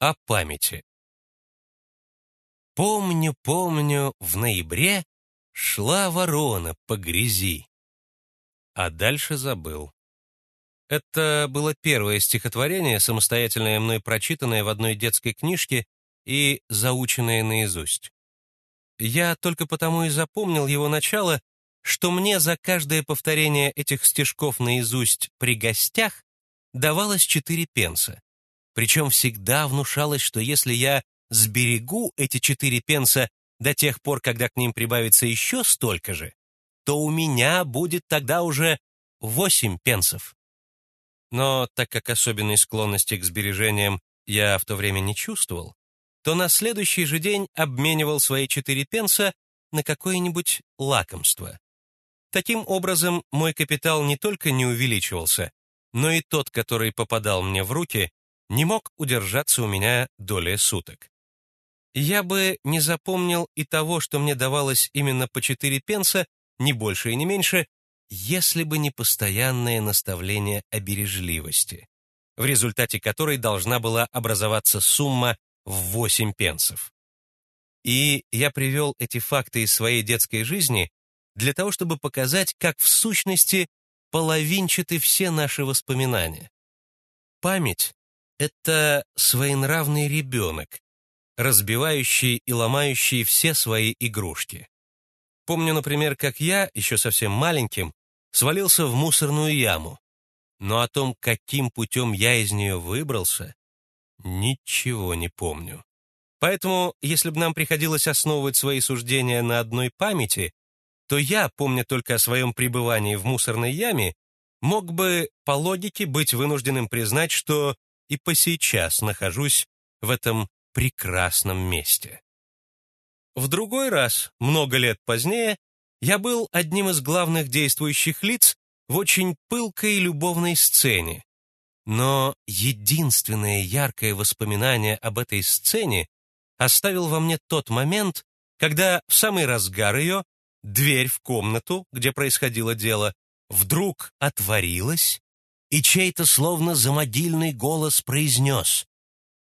О памяти. Помню, помню, в ноябре шла ворона по грязи. А дальше забыл. Это было первое стихотворение, самостоятельное мной прочитанное в одной детской книжке и заученное наизусть. Я только потому и запомнил его начало, что мне за каждое повторение этих стишков наизусть при гостях давалось четыре пенса. Причем всегда внушалось, что если я сберегу эти четыре пенса до тех пор, когда к ним прибавится еще столько же, то у меня будет тогда уже восемь пенсов. Но так как особенной склонности к сбережениям я в то время не чувствовал, то на следующий же день обменивал свои четыре пенса на какое-нибудь лакомство. Таким образом, мой капитал не только не увеличивался, но и тот, который попадал мне в руки, не мог удержаться у меня долей суток. Я бы не запомнил и того, что мне давалось именно по четыре пенса, ни больше и не меньше, если бы не постоянное наставление о бережливости, в результате которой должна была образоваться сумма в 8 пенсов. И я привел эти факты из своей детской жизни для того, чтобы показать, как в сущности половинчаты все наши воспоминания. Память — это своенравный ребенок, разбивающий и ломающий все свои игрушки. Помню, например, как я, еще совсем маленьким, свалился в мусорную яму. Но о том, каким путем я из нее выбрался, ничего не помню. Поэтому, если бы нам приходилось основывать свои суждения на одной памяти, то я, помня только о своем пребывании в мусорной яме, мог бы по логике быть вынужденным признать, что и по сейчас нахожусь в этом прекрасном месте. В другой раз, много лет позднее, я был одним из главных действующих лиц в очень пылкой любовной сцене. Но единственное яркое воспоминание об этой сцене оставил во мне тот момент, когда в самый разгар ее дверь в комнату, где происходило дело, вдруг отворилась, и чей-то словно замодильный голос произнес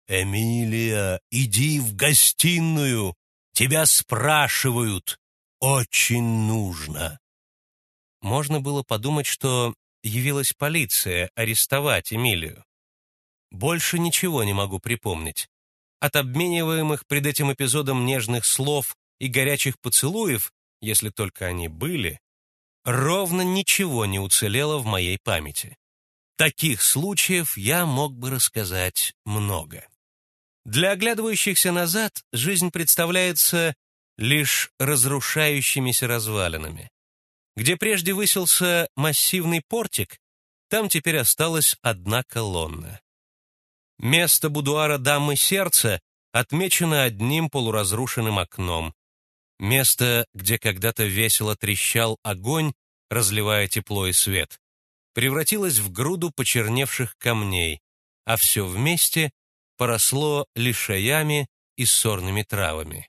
«Эмилия, иди в гостиную, тебя спрашивают, очень нужно». Можно было подумать, что явилась полиция арестовать Эмилию. Больше ничего не могу припомнить. От обмениваемых пред этим эпизодом нежных слов и горячих поцелуев, если только они были, ровно ничего не уцелело в моей памяти. Таких случаев я мог бы рассказать много. Для оглядывающихся назад жизнь представляется лишь разрушающимися развалинами. Где прежде высился массивный портик, там теперь осталась одна колонна. Место будуара дамы сердца отмечено одним полуразрушенным окном. Место, где когда-то весело трещал огонь, разливая тепло и свет, превратилось в груду почерневших камней, а все вместе поросло лишаями и сорными травами.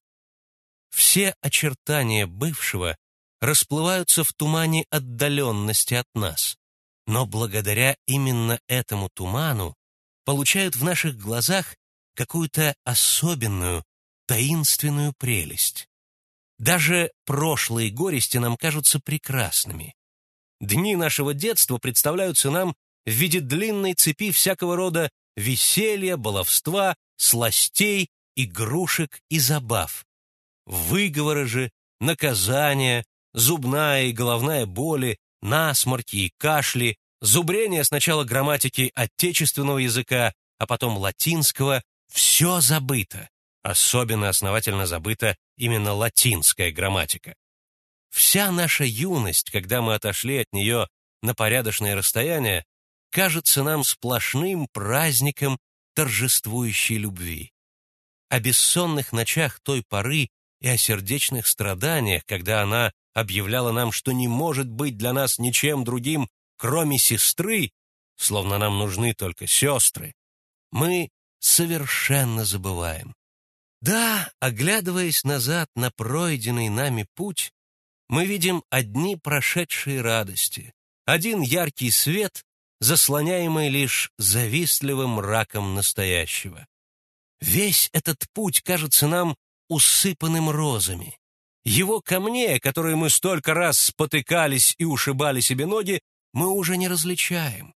Все очертания бывшего расплываются в тумане отдаленности от нас, но благодаря именно этому туману получают в наших глазах какую-то особенную, таинственную прелесть. Даже прошлые горести нам кажутся прекрасными. Дни нашего детства представляются нам в виде длинной цепи всякого рода веселья, баловства, сластей, игрушек и забав. Выговоры же, наказания, зубная и головная боли, насморки и кашли, зубрение сначала грамматики отечественного языка, а потом латинского, все забыто. Особенно основательно забыта именно латинская грамматика. Вся наша юность, когда мы отошли от нее на порядочное расстояние, кажется нам сплошным праздником торжествующей любви. О бессонных ночах той поры и о сердечных страданиях, когда она объявляла нам, что не может быть для нас ничем другим, кроме сестры, словно нам нужны только сестры, мы совершенно забываем. Да, оглядываясь назад на пройденный нами путь, мы видим одни прошедшие радости, один яркий свет заслоняемый лишь завистливым мраком настоящего. Весь этот путь кажется нам усыпанным розами. Его камней, которые мы столько раз спотыкались и ушибали себе ноги, мы уже не различаем.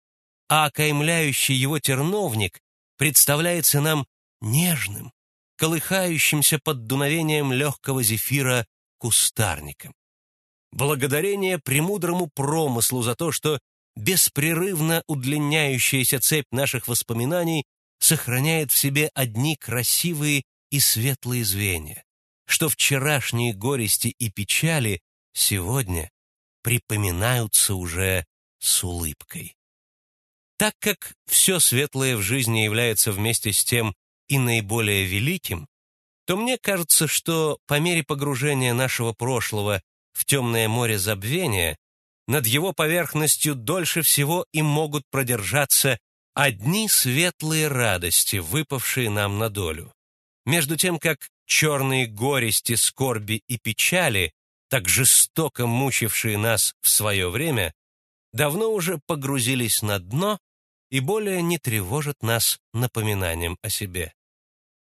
А окаймляющий его терновник представляется нам нежным, колыхающимся под дуновением легкого зефира кустарником. Благодарение премудрому промыслу за то, что беспрерывно удлиняющаяся цепь наших воспоминаний сохраняет в себе одни красивые и светлые звенья, что вчерашние горести и печали сегодня припоминаются уже с улыбкой. Так как все светлое в жизни является вместе с тем и наиболее великим, то мне кажется, что по мере погружения нашего прошлого в темное море забвения, над его поверхностью дольше всего и могут продержаться одни светлые радости, выпавшие нам на долю. Между тем, как черные горести, скорби и печали, так жестоко мучившие нас в свое время, давно уже погрузились на дно и более не тревожат нас напоминанием о себе.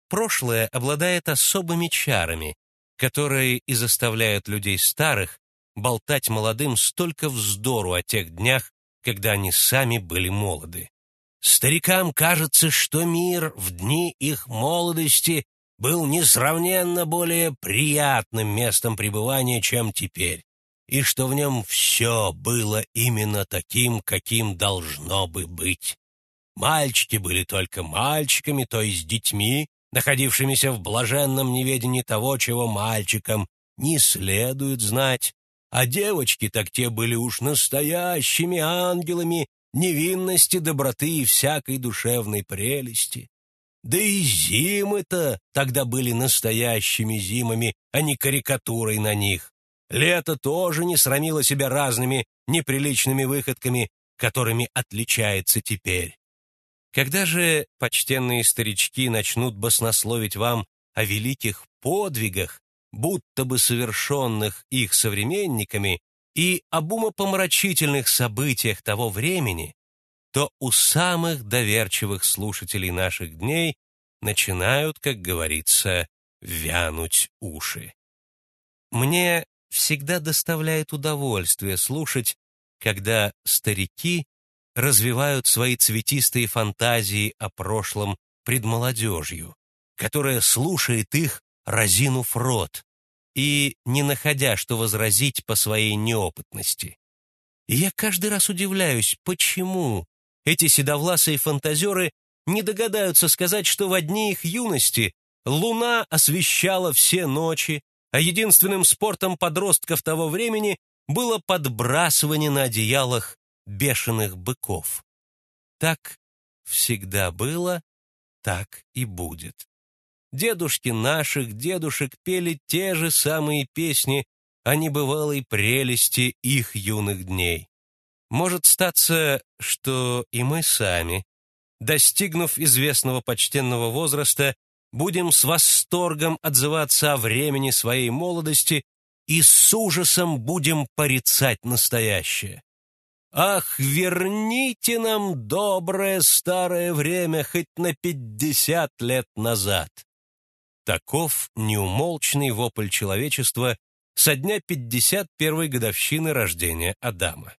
Прошлое обладает особыми чарами, которые и заставляют людей старых болтать молодым столько вздору о тех днях, когда они сами были молоды. Старикам кажется, что мир в дни их молодости был несравненно более приятным местом пребывания, чем теперь, и что в нем все было именно таким, каким должно бы быть. Мальчики были только мальчиками, то есть детьми, находившимися в блаженном неведении того, чего мальчикам не следует знать, а девочки так те были уж настоящими ангелами невинности, доброты и всякой душевной прелести. Да и зимы-то тогда были настоящими зимами, а не карикатурой на них. Лето тоже не срамило себя разными неприличными выходками, которыми отличается теперь. Когда же почтенные старички начнут баснословить вам о великих подвигах, будто бы совершенных их современниками, и об умопомрачительных событиях того времени, то у самых доверчивых слушателей наших дней начинают, как говорится, вянуть уши. Мне всегда доставляет удовольствие слушать, когда старики развивают свои цветистые фантазии о прошлом пред молодежью, которая слушает их, разинув рот, и не находя, что возразить по своей неопытности. И я каждый раз удивляюсь, почему эти седовласые фантазеры не догадаются сказать, что в одни их юности луна освещала все ночи, а единственным спортом подростков того времени было подбрасывание на одеялах бешеных быков. Так всегда было, так и будет. Дедушки наших дедушек пели те же самые песни о небывалой прелести их юных дней. Может статься, что и мы сами, достигнув известного почтенного возраста, будем с восторгом отзываться о времени своей молодости и с ужасом будем порицать настоящее. Ах, верните нам доброе старое время хоть на пятьдесят лет назад. Таков неумолчный вопль человечества со дня 51-й годовщины рождения Адама.